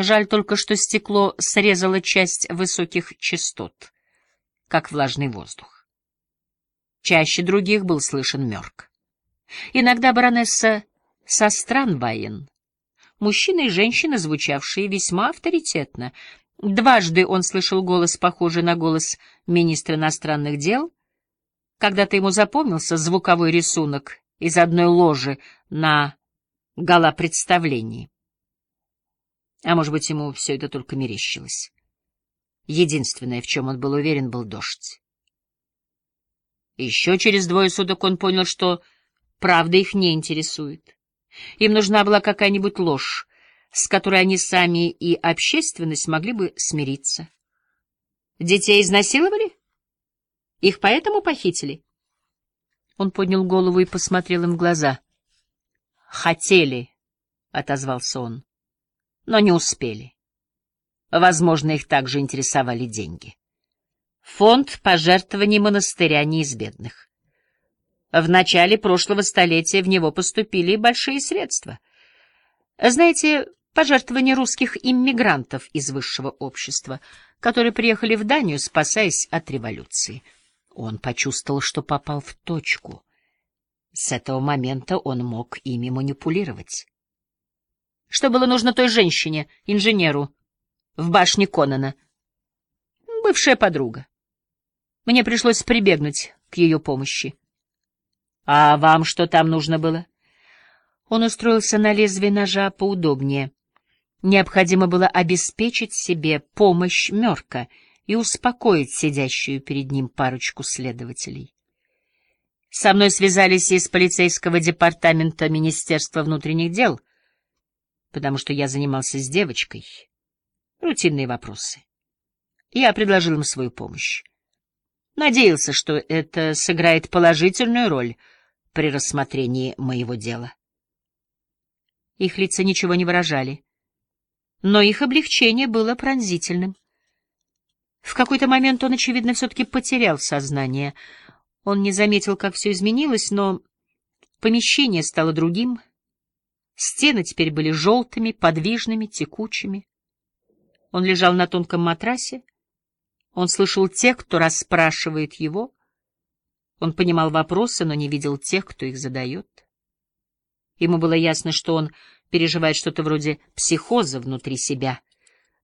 Жаль только, что стекло срезало часть высоких частот, как влажный воздух. Чаще других был слышен мёрк. Иногда баронесса со Странбайен, мужчина и женщина, звучавшие весьма авторитетно. Дважды он слышал голос, похожий на голос министра иностранных дел. Когда-то ему запомнился звуковой рисунок из одной ложи на гала-представлении. А может быть, ему все это только мерещилось. Единственное, в чем он был уверен, был дождь. Еще через двое суток он понял, что правда их не интересует. Им нужна была какая-нибудь ложь, с которой они сами и общественность могли бы смириться. Детей изнасиловали? Их поэтому похитили? Он поднял голову и посмотрел им в глаза. «Хотели», — отозвался он но не успели. Возможно, их также интересовали деньги. Фонд пожертвований монастыря не из бедных. В начале прошлого столетия в него поступили большие средства. Знаете, пожертвования русских иммигрантов из высшего общества, которые приехали в Данию, спасаясь от революции. Он почувствовал, что попал в точку. С этого момента он мог ими манипулировать. Что было нужно той женщине, инженеру, в башне Конана? Бывшая подруга. Мне пришлось прибегнуть к ее помощи. А вам что там нужно было? Он устроился на лезвие ножа поудобнее. Необходимо было обеспечить себе помощь Мёрка и успокоить сидящую перед ним парочку следователей. Со мной связались из полицейского департамента Министерства внутренних дел — потому что я занимался с девочкой. Рутинные вопросы. Я предложил им свою помощь. Надеялся, что это сыграет положительную роль при рассмотрении моего дела. Их лица ничего не выражали, но их облегчение было пронзительным. В какой-то момент он, очевидно, все-таки потерял сознание. Он не заметил, как все изменилось, но помещение стало другим — Стены теперь были желтыми, подвижными, текучими. Он лежал на тонком матрасе. Он слышал тех, кто расспрашивает его. Он понимал вопросы, но не видел тех, кто их задает. Ему было ясно, что он переживает что-то вроде психоза внутри себя.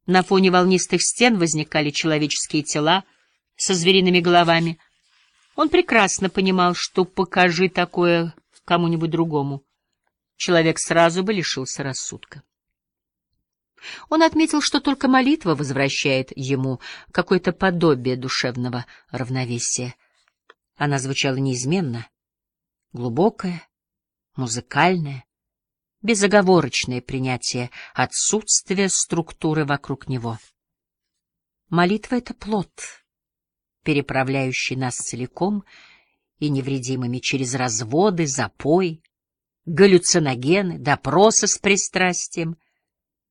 На фоне волнистых стен возникали человеческие тела со звериными головами. Он прекрасно понимал, что покажи такое кому-нибудь другому человек сразу бы лишился рассудка. Он отметил, что только молитва возвращает ему какое-то подобие душевного равновесия. Она звучала неизменно, глубокое, музыкальное, безоговорочное принятие отсутствия структуры вокруг него. Молитва — это плод, переправляющий нас целиком и невредимыми через разводы, запой, галлюциногены, допросы с пристрастием,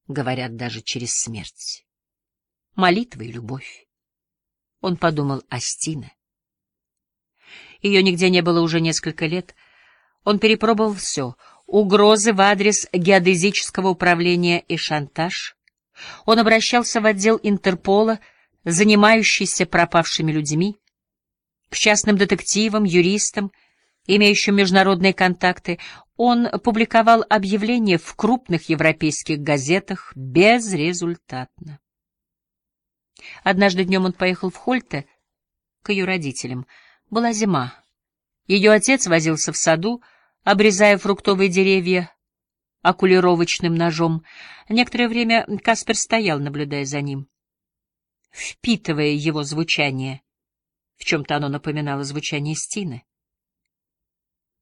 говорят даже через смерть. Молитва и любовь. Он подумал о Стине. Ее нигде не было уже несколько лет. Он перепробовал все — угрозы в адрес геодезического управления и шантаж. Он обращался в отдел Интерпола, занимающийся пропавшими людьми, к частным детективам, юристам, имеющим международные контакты. Он публиковал объявления в крупных европейских газетах безрезультатно. Однажды днем он поехал в Хольте к ее родителям. Была зима. Ее отец возился в саду, обрезая фруктовые деревья окулировочным ножом. Некоторое время Каспер стоял, наблюдая за ним, впитывая его звучание. В чем-то оно напоминало звучание Стины.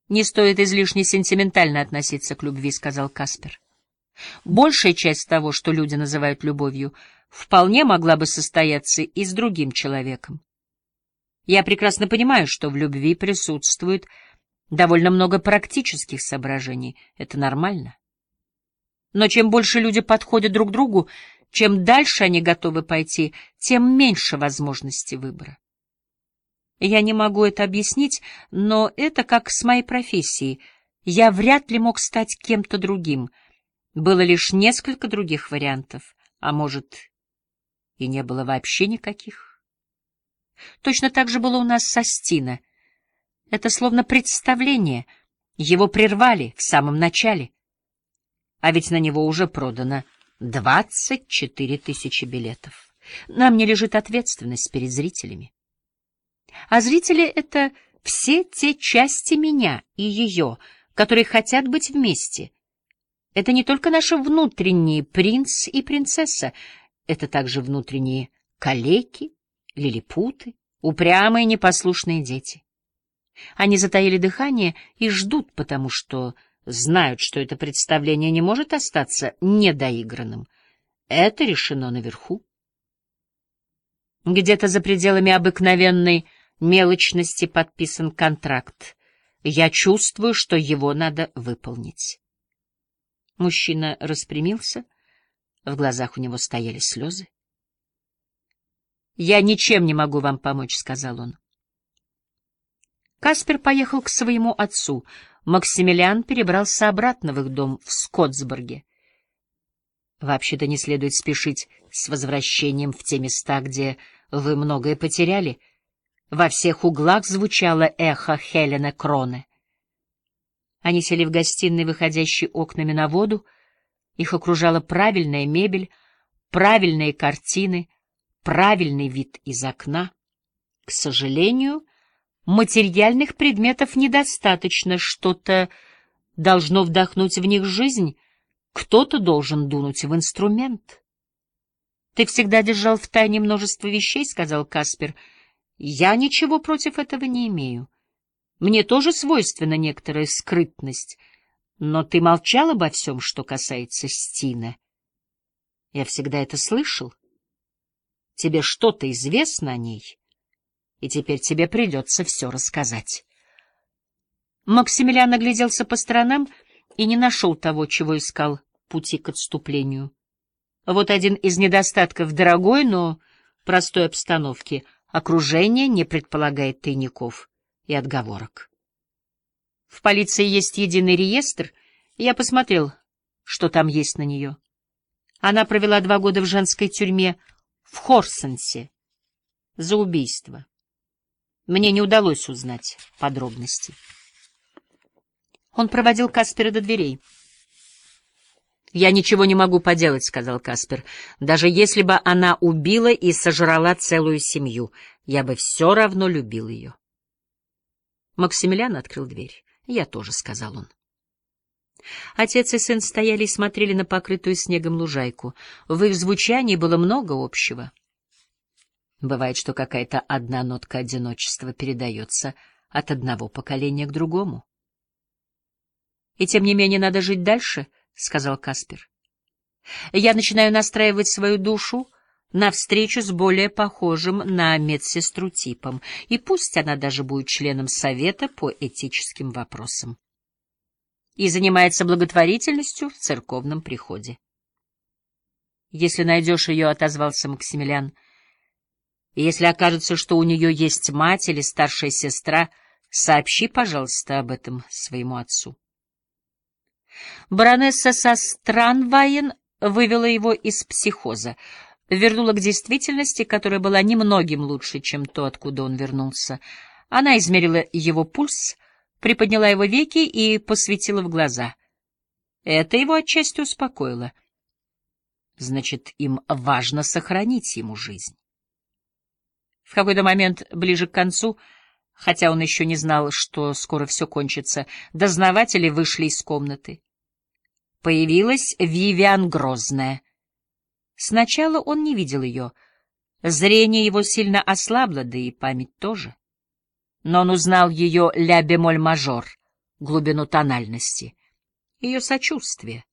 «Не стоит излишне сентиментально относиться к любви», — сказал Каспер. «Большая часть того, что люди называют любовью, вполне могла бы состояться и с другим человеком. Я прекрасно понимаю, что в любви присутствует довольно много практических соображений. Это нормально. Но чем больше люди подходят друг другу, чем дальше они готовы пойти, тем меньше возможностей выбора. Я не могу это объяснить, но это как с моей профессией. Я вряд ли мог стать кем-то другим. Было лишь несколько других вариантов. А может, и не было вообще никаких? Точно так же было у нас со Стина. Это словно представление. Его прервали в самом начале. А ведь на него уже продано двадцать четыре тысячи билетов. Нам не лежит ответственность перед зрителями. А зрители — это все те части меня и ее, которые хотят быть вместе. Это не только наши внутренние принц и принцесса, это также внутренние калеки, лилипуты, упрямые непослушные дети. Они затаили дыхание и ждут, потому что знают, что это представление не может остаться недоигранным. Это решено наверху. Где-то за пределами обыкновенной мелочности подписан контракт. Я чувствую, что его надо выполнить. Мужчина распрямился, в глазах у него стояли слезы. «Я ничем не могу вам помочь», — сказал он. Каспер поехал к своему отцу. Максимилиан перебрался обратно в их дом в Скотсбурге. Вообще-то не следует спешить с возвращением в те места, где вы многое потеряли — во всех углах звучало эхо Хелена Кроне. Они сели в гостиной, выходящей окнами на воду. Их окружала правильная мебель, правильные картины, правильный вид из окна. К сожалению, материальных предметов недостаточно, что-то должно вдохнуть в них жизнь, кто-то должен дунуть в инструмент. — Ты всегда держал в тайне множество вещей, — сказал Каспер, — я ничего против этого не имею. Мне тоже свойственна некоторая скрытность, но ты молчал обо всем, что касается Стина. Я всегда это слышал. Тебе что-то известно о ней, и теперь тебе придется все рассказать. Максимилиан огляделся по сторонам и не нашел того, чего искал пути к отступлению. Вот один из недостатков дорогой, но простой обстановки — Окружение не предполагает тайников и отговорок. В полиции есть единый реестр, я посмотрел, что там есть на нее. Она провела два года в женской тюрьме в Хорсенсе за убийство. Мне не удалось узнать подробностей. Он проводил Каспера до дверей. «Я ничего не могу поделать», — сказал Каспер. «Даже если бы она убила и сожрала целую семью, я бы все равно любил ее». Максимилиан открыл дверь. «Я тоже», — сказал он. Отец и сын стояли и смотрели на покрытую снегом лужайку. В их звучании было много общего. Бывает, что какая-то одна нотка одиночества передается от одного поколения к другому. И тем не менее надо жить дальше —— сказал Каспер. Я начинаю настраивать свою душу на встречу с более похожим на медсестру типом, и пусть она даже будет членом Совета по этическим вопросам и занимается благотворительностью в церковном приходе. «Если найдешь ее», — отозвался Максимилиан, — «и если окажется, что у нее есть мать или старшая сестра, сообщи, пожалуйста, об этом своему отцу». Баронесса со Странвайен вывела его из психоза, вернула к действительности, которая была немногим лучше, чем то, откуда он вернулся. Она измерила его пульс, приподняла его веки и посветила в глаза. Это его отчасти успокоило. Значит, им важно сохранить ему жизнь. В какой-то момент, ближе к концу, хотя он еще не знал, что скоро все кончится, дознаватели вышли из комнаты. Появилась Вивиан Грозная. Сначала он не видел ее. Зрение его сильно ослабло, да и память тоже. Но он узнал ее ля-бемоль-мажор, глубину тональности, ее сочувствие.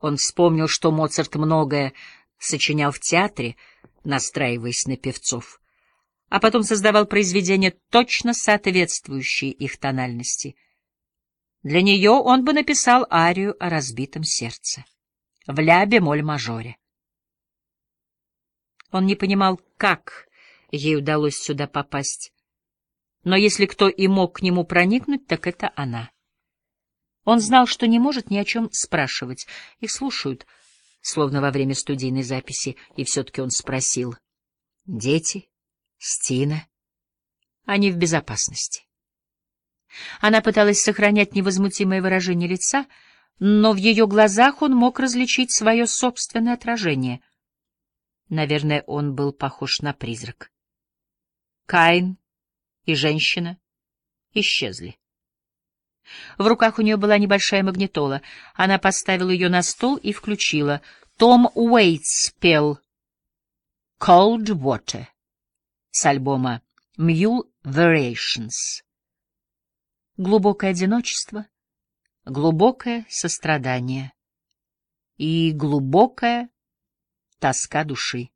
Он вспомнил, что Моцарт многое сочинял в театре, настраиваясь на певцов — а потом создавал произведения, точно соответствующие их тональности. Для нее он бы написал арию о разбитом сердце в ля-бемоль-мажоре. Он не понимал, как ей удалось сюда попасть, но если кто и мог к нему проникнуть, так это она. Он знал, что не может ни о чем спрашивать. Их слушают. словно во время студийной записи, и все-таки он спросил. «Дети? Стина? Они в безопасности». Она пыталась сохранять невозмутимое выражение лица, но в ее глазах он мог различить свое собственное отражение. Наверное, он был похож на призрак. Каин и женщина исчезли. В руках у нее была небольшая магнитола. Она поставила ее на стол и включила. Том Уэйтс пел «Cold Water» с альбома «Mule Variations». Глубокое одиночество, глубокое сострадание и глубокая тоска души.